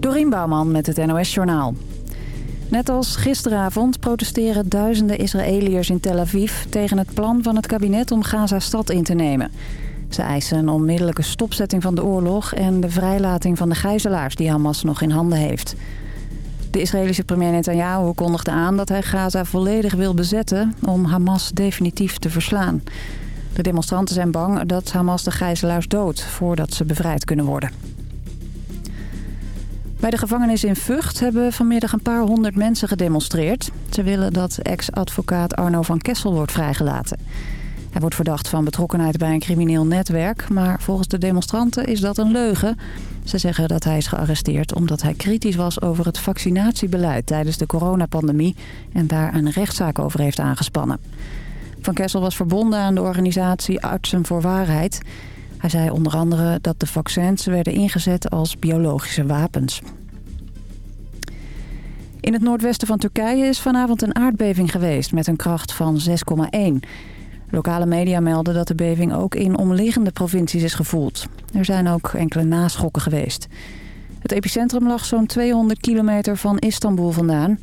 Dorien Bouwman met het NOS Journaal. Net als gisteravond protesteren duizenden Israëliërs in Tel Aviv... tegen het plan van het kabinet om Gaza-stad in te nemen. Ze eisen een onmiddellijke stopzetting van de oorlog... en de vrijlating van de gijzelaars die Hamas nog in handen heeft. De Israëlische premier Netanyahu kondigde aan dat hij Gaza volledig wil bezetten... om Hamas definitief te verslaan. De demonstranten zijn bang dat Hamas de gijzelaars doodt... voordat ze bevrijd kunnen worden. Bij de gevangenis in Vught hebben vanmiddag een paar honderd mensen gedemonstreerd. Ze willen dat ex-advocaat Arno van Kessel wordt vrijgelaten. Hij wordt verdacht van betrokkenheid bij een crimineel netwerk... maar volgens de demonstranten is dat een leugen. Ze zeggen dat hij is gearresteerd omdat hij kritisch was over het vaccinatiebeleid... tijdens de coronapandemie en daar een rechtszaak over heeft aangespannen. Van Kessel was verbonden aan de organisatie Artsen voor Waarheid... Hij zei onder andere dat de vaccins werden ingezet als biologische wapens. In het noordwesten van Turkije is vanavond een aardbeving geweest met een kracht van 6,1. Lokale media melden dat de beving ook in omliggende provincies is gevoeld. Er zijn ook enkele naschokken geweest. Het epicentrum lag zo'n 200 kilometer van Istanbul vandaan.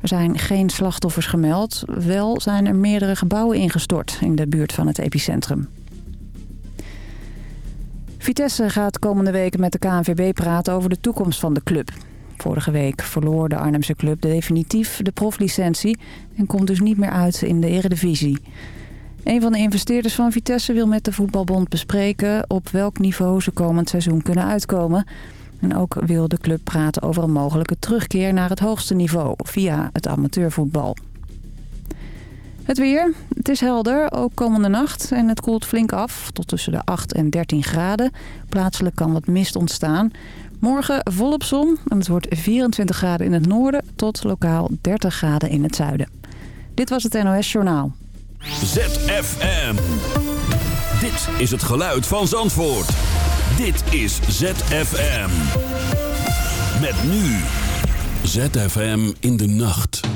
Er zijn geen slachtoffers gemeld. Wel zijn er meerdere gebouwen ingestort in de buurt van het epicentrum. Vitesse gaat komende week met de KNVB praten over de toekomst van de club. Vorige week verloor de Arnhemse club definitief de proflicentie... en komt dus niet meer uit in de eredivisie. Een van de investeerders van Vitesse wil met de voetbalbond bespreken... op welk niveau ze komend seizoen kunnen uitkomen. En ook wil de club praten over een mogelijke terugkeer naar het hoogste niveau... via het amateurvoetbal. Het weer. Het is helder, ook komende nacht. En het koelt flink af, tot tussen de 8 en 13 graden. Plaatselijk kan wat mist ontstaan. Morgen volop zon en het wordt 24 graden in het noorden... tot lokaal 30 graden in het zuiden. Dit was het NOS Journaal. ZFM. Dit is het geluid van Zandvoort. Dit is ZFM. Met nu. ZFM in de nacht.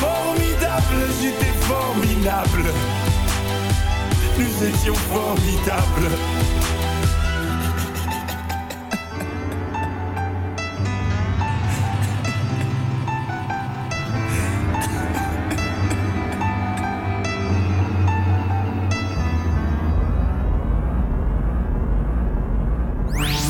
formidable, j'étais formidable. Nous étions formidables.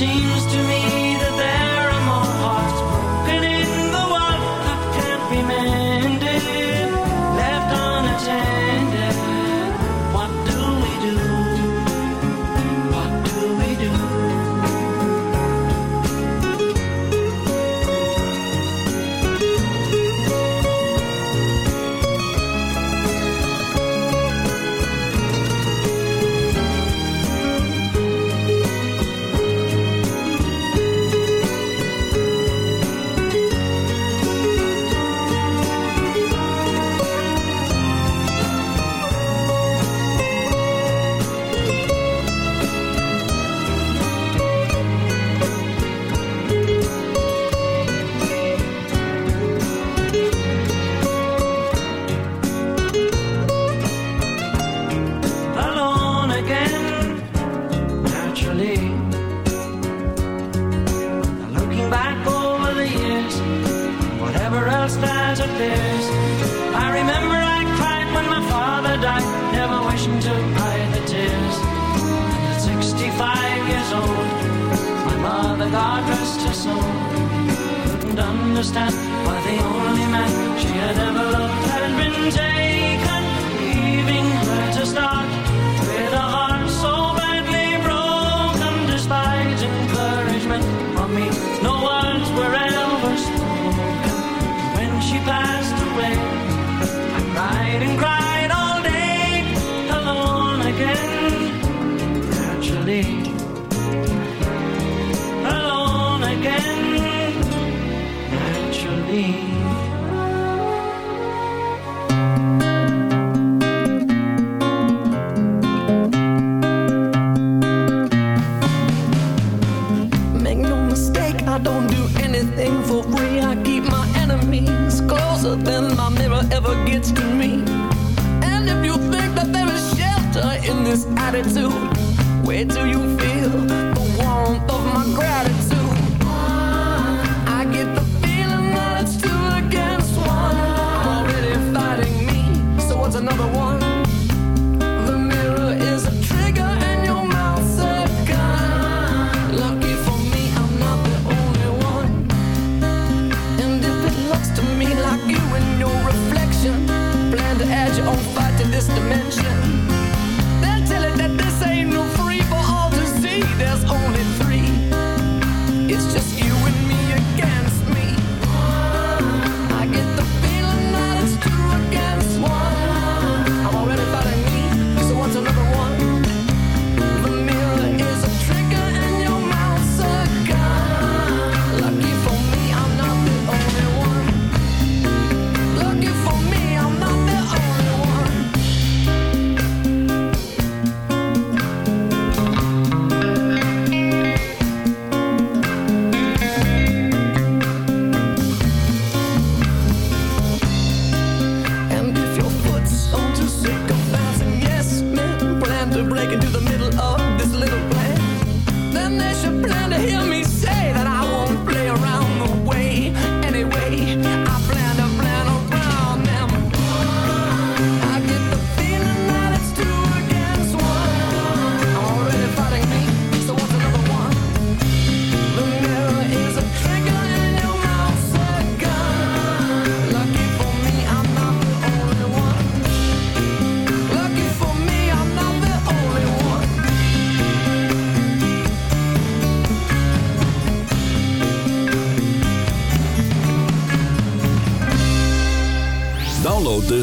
seems again naturally. Make no mistake, I don't do anything for free. I keep my enemies closer than my mirror ever gets to me. And if you think that there is shelter in this attitude,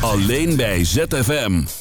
Alleen bij ZFM.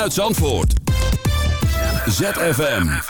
Vanuit Zandvoort. ZFM.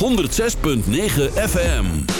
106.9 FM.